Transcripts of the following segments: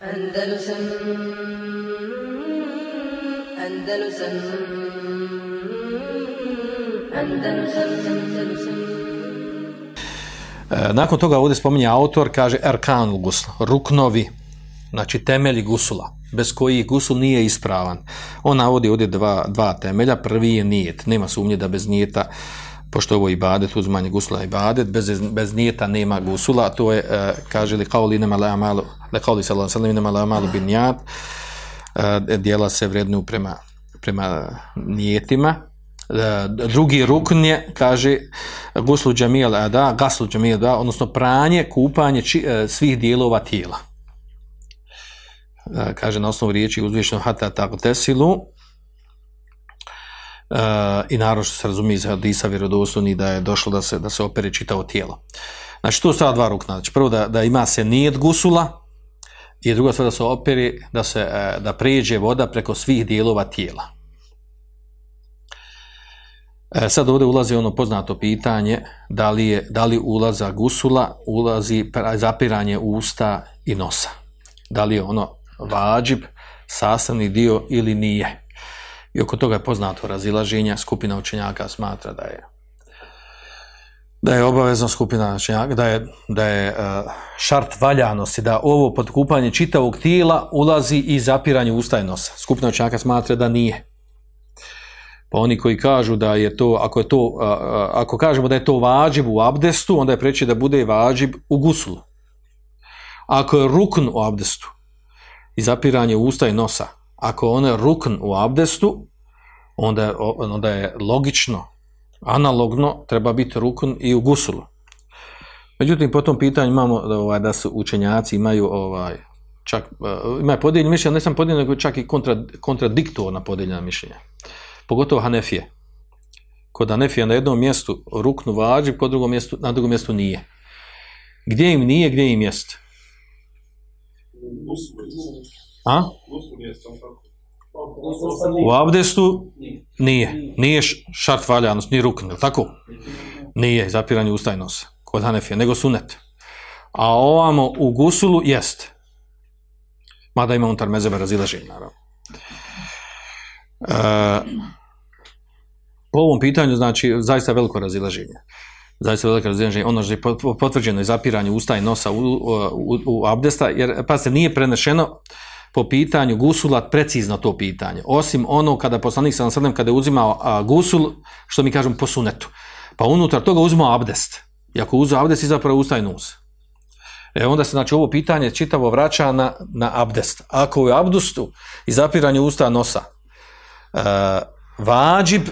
E, Nakon toga ovdje spominje autor, kaže Erkanul gusl, ruknovi, znači temelji gusula, bez kojih gusul nije ispravan. On navodi ovdje dva, dva temelja, prvi je nijet, nema sumnje da bez nijeta, pošto ovo ibadet, uzmanje gusula je ibadet, bez, bez nijeta nema gusula, to je, e, kaže li kao li nema le amalu, le kao li sallam sallam nema le amalu bin nijat, e, se vrednu prema, prema nijetima, E, drugi rukn je, kaže, guslu džamijel da, gaslu džamijel da, odnosno pranje, kupanje či, svih dijelova tijela. Kaže na osnovu riječi uzvišeno hata tesilu i naravno što se razumije iz hadisa vjerodostojni da je došlo da se, da se opere čitavo tijelo. Znači to su dva rukna. Znači prvo da, da ima se nijet gusula i druga stvar da se operi, da se da pređe voda preko svih dijelova tijela. E, sad ovdje ulazi ono poznato pitanje da li, je, da li ulaza gusula ulazi zapiranje usta i nosa. Da li je ono vađib, sastavni dio ili nije. I oko toga je poznato razilaženja, skupina učenjaka smatra da je da je obavezno skupina učenjaka, da je, da je uh, šart valjanosti, da ovo podkupanje čitavog tijela ulazi i zapiranje usta i nosa. Skupina učenjaka smatra da nije. Pa oni koji kažu da je to, ako je to, ako kažemo da je to vađib u abdestu, onda je preći da bude vađib u gusulu. Ako je rukn u abdestu i zapiranje usta i nosa, ako je rukn u abdestu, onda je, onda je logično, analogno, treba biti rukn i u gusulu. Međutim, po tom pitanju imamo ovaj, da su učenjaci imaju ovaj, čak, imaju podijeljeno mišljenje, ne sam podijeljeno, nego čak i kontra, kontradiktorna podijeljena mišljenja pogotovo Hanefije. Kod Hanefija na jednom mjestu ruknu vađi, kod drugom mjestu, na drugom mjestu nije. Gdje im nije, gdje im jest? A? U abdestu nije. Nije šart valjanost, nije rukn, tako? Nije zapiranje usta i nosa kod Hanefija, nego sunet. A ovamo u gusulu jest. Mada ima unutar mezebe razilaženja, naravno. E, po ovom pitanju, znači, zaista veliko razilaženje. Zaista veliko razilaženje. Ono što je potvrđeno je zapiranje usta i nosa u, u, u abdesta, jer, pa se nije prenešeno po pitanju gusula precizno to pitanje. Osim ono kada poslanik sam sredem, kada je uzimao a, gusul, što mi kažemo po sunetu. Pa unutar toga uzimao abdest. I ako uzeo abdest, i zapravo usta i nos. E onda se, znači, ovo pitanje čitavo vraća na, na abdest. Ako je abdustu i zapiranje usta nosa, uh, vađib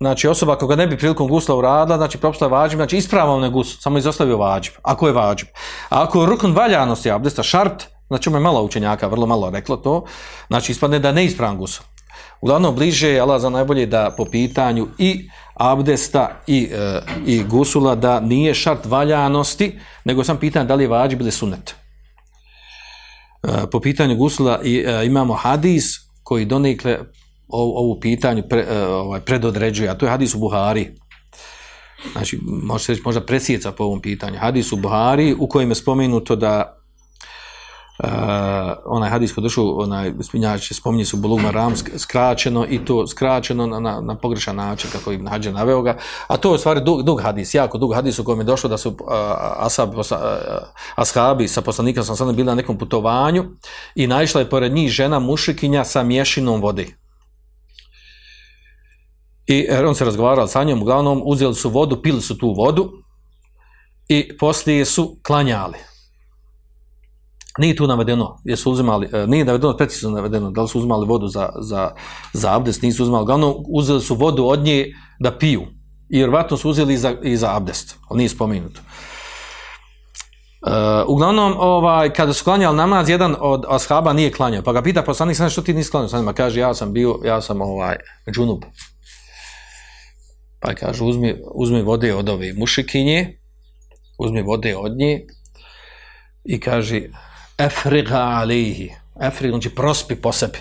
znači osoba koga ne bi prilikom gusla uradila, znači propustila vađib, znači ispravno on je gusl, samo izostavio vađib, ako je vađib. A ako je rukn valjanosti abdesta šart, znači ima malo učenjaka, vrlo malo reklo to, znači ispadne da ne ispravan gusl. Uglavnom bliže je Allah za najbolje da po pitanju i abdesta i, e, i gusula da nije šart valjanosti, nego sam pitan da li je vađib ili sunet. E, po pitanju gusula i, e, imamo hadis koji donekle ovu pitanju pre, ovaj, predodređuje, a to je hadis u Buhari. Znači, može se reći možda presjeca po ovom pitanju. Hadis u Buhari u kojem je spomenuto da uh, onaj hadis kod došao, onaj spinjač spominje su Bulugma Ram skraćeno i to skraćeno na, na, na pogrešan način kako im nađe naveo ga. A to je u stvari dug, dug hadis, jako dug hadis u kojem je došlo da su uh, asab, uh, ashabi sa poslanikom sam sad bili na nekom putovanju i naišla je pored njih žena mušikinja sa mješinom vode i on se razgovarao sa njom, uglavnom uzeli su vodu, pili su tu vodu i poslije su klanjali. Nije tu navedeno, jesu uzimali, e, nije navedeno, precizno navedeno, da li su uzimali vodu za, za, za abdest, nisu uzimali, uglavnom uzeli su vodu od nje da piju. I vjerovatno su uzeli i za, i za abdest, ali nije spomenuto. Uh, uglavnom, ovaj, kada su klanjali namaz, jedan od ashaba nije klanjao, pa ga pita poslanik, sam što ti nisi klanjao sa njima? Kaže, ja sam bio, ja sam ovaj, džunub. Pa kaže, uzmi, uzmi vode od ove mušikinje, uzmi vode od nje i kaže, efriga alihi, efriga, znači prospi po sebi.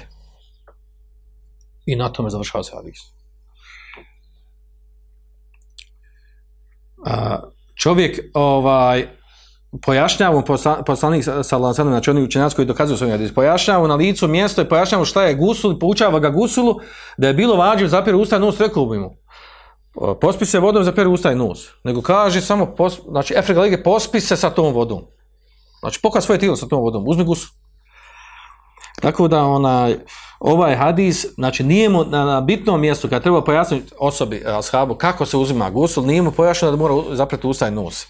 I na tome završava se hadis. Čovjek, ovaj, pojašnjavamo posa- poslanik sallallahu znači oni učenjaci koji dokazuju svoj hadis, pojašnjavamo na licu mjesto i pojašnjavamo šta je gusul, poučava ga gusulu da je bilo vađiv zapire usta i nos, rekao bi mu. Pospi se vodom zapire usta i nos. Nego kaže samo, pos, znači Efrega lige, pospi se sa tom vodom. Znači pokaz svoje tijelo sa tom vodom, uzmi gusul. Tako da onaj, ovaj hadis, znači nije mu na, na bitnom mjestu, kad treba pojasniti osobi, ashabu, kako se uzima gusul, nije mu pojašnjeno da mora zapreti usta i nos.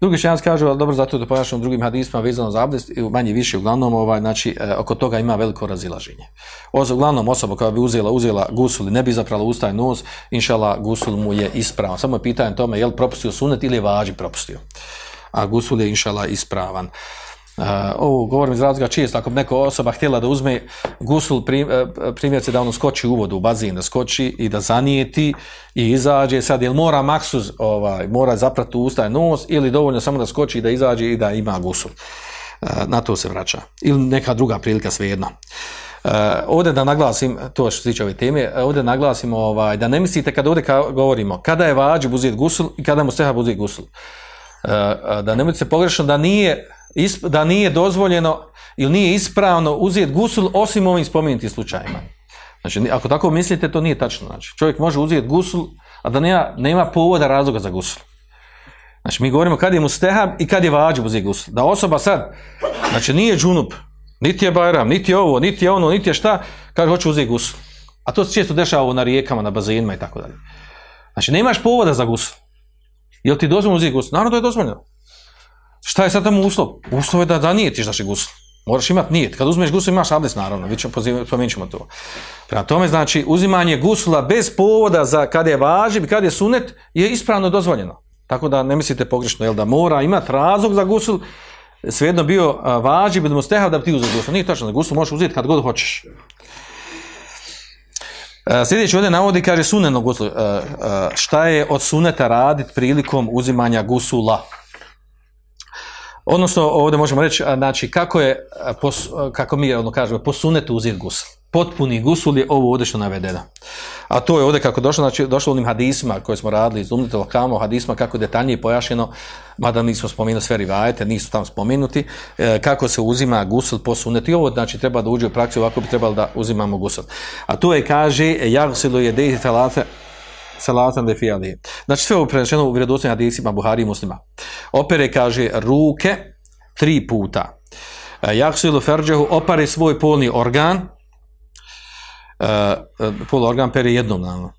Drugi šejanci kažu, ali dobro, zato da pojašnjamo drugim hadisma vezano za abdest, manje više, uglavnom, ovaj, znači, e, oko toga ima veliko razilaženje. Oz, uglavnom, osoba koja bi uzela, uzela gusul i ne bi zaprala usta i nos, inšala, gusul mu je ispravan. Samo je pitanje tome, je li propustio sunet ili je vađi propustio. A gusul je, inšala, ispravan. Uh, ovo govorim iz razloga često, ako bi neka osoba htjela da uzme gusul, prim, uh, primjerci da ono skoči u vodu, u bazin, da skoči i da zanijeti i izađe, sad jel mora maksuz, ovaj, mora zaprati usta i nos ili dovoljno samo da skoči i da izađe i da ima gusul. Uh, na to se vraća. Ili neka druga prilika, svejedno. Uh, ovdje da naglasim, to što se tiče ove teme, ovdje naglasim ovaj, da ne mislite kada ovdje ka, govorimo kada je vađi uzeti gusul i kada mu steha uzeti gusul. Uh, da ne mislite pogrešno da nije da nije dozvoljeno ili nije ispravno uzeti gusul osim ovim spomenutim slučajima. Znači, ako tako mislite, to nije tačno. Znači, čovjek može uzeti gusul, a da nema, nema povoda razloga za gusul. Znači, mi govorimo kad je mu stehab i kad je vađu uzeti gusul. Da osoba sad, znači nije džunup, niti je bajram, niti je ovo, niti je ono, niti je šta, kaže hoću uzeti gusul. A to se često dešava na rijekama, na bazenima i tako dalje. Znači, nemaš povoda za gusul. Jel ti dozvoljeno uzeti gusul? Naravno da je dozvoljeno. Šta je sad tamo uslov? Uslov je da, da nijetiš naši gusl. Moraš imati nijet. Kad uzmeš gusl imaš abdest naravno, vi ćemo spomenut ćemo to. Prema tome znači uzimanje gusula bez povoda za kad je važiv i kad je sunet je ispravno dozvoljeno. Tako da ne mislite pogrešno, jel da mora imati razlog za gusl, svejedno bio važiv ili mustehav da bi ti uzeti gusl. Nije tačno, da gusl možeš uzeti kad god hoćeš. Sljedeći ovdje navodi, kaže suneno gusl. Šta je od suneta raditi prilikom uzimanja gusula? Odnosno, ovdje možemo reći, znači, kako je, kako mi ono kažemo, posunetu uzeti gusul. Potpuni gusul je ovo ovdje što navedeno. A to je ovdje kako došlo, znači, došlo onim hadisma koje smo radili iz Umnitel Kamo, hadisma kako je detaljnije pojašnjeno, mada nismo spomenuli sve rivajete, nisu tam spomenuti, e, kako se uzima gusul posunetu. I ovo, znači, treba da uđe u prakciju, ovako bi trebalo da uzimamo gusul. A to je, kaže, jagsilu je dejti talate, salatan de fijali. Znači sve ovo prenešeno u vjerodostojnim hadisima Buhari i Muslima. Opere kaže ruke tri puta. Jaksilu ferđehu opare svoj polni organ. Uh, pol organ pere jednom naravno.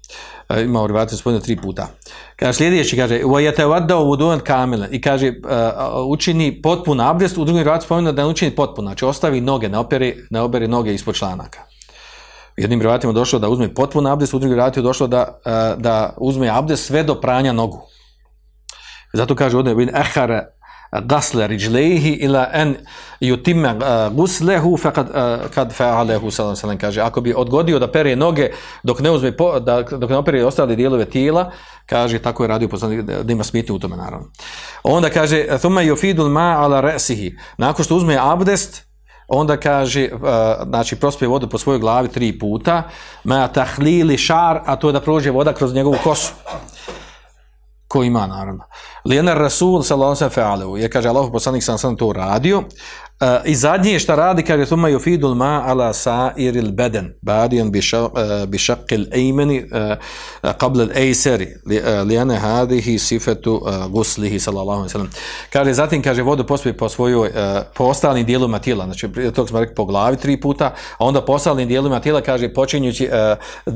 Uh, ima orivati spojene tri puta. Kaže sljedeći kaže vuduan kamile i kaže uh, učini potpun abdest u drugim rivati spomenu da ne učini potpun, znači ostavi noge, ne opere, ne opere noge ispod članaka jednim rivatima došlo da uzme potpun abdest, u drugim rivatima došlo da, da uzme abdest sve do pranja nogu. Zato kaže ovdje, ehare gasle riđlehi ila en jutime guslehu fekad, kad fealehu sallam kaže, ako bi odgodio da pere noge dok ne uzme, da, dok ne opere ostale dijelove tijela, kaže, tako je radio poslanik, da ima smitnju u tome naravno. Onda kaže, thumma yufidul ma ala resihi, nakon što uzme abdest, onda kaže, uh, znači prospije vodu po svojoj glavi tri puta, ma tahlili šar, a to je da prođe voda kroz njegovu kosu. Ko ima, naravno. Lijenar Rasul, sallallahu sallam, je, kaže, Allah poslanik sam sam to radio, I zadnje šta radi, kaže, thumma yufidul ma ala sa'iril beden, badijan bi šakil ejmeni qabla al-ejseri, lijane hadihi sifetu guslihi, sallallahu alaihi sallam. Kaže, zatim, kaže, vodu pospije po svojoj, po ostalim dijelima tijela, znači, tog smo rekli po glavi tri puta, a onda po ostalim dijelima tijela, kaže, počinjući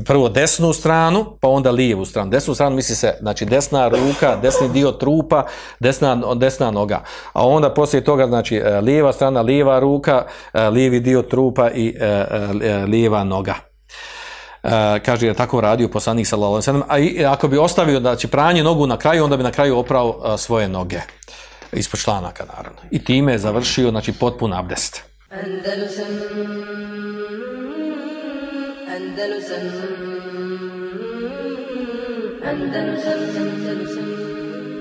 prvo desnu stranu, pa onda lijevu stranu. Desnu stranu misli se, znači, desna ruka, desni dio trupa, desna, desna noga. A onda poslije toga, znači, lijeva strana, strana, lijeva ruka, e, lijevi dio trupa i e, e, lijeva noga. Kaže je tako radio poslanik sallallahu a ako bi ostavio da će pranje nogu na kraju, onda bi na kraju oprao svoje noge ispod članaka naravno. I time je završio znači potpun abdest. Andalusam Andalusam Andalusam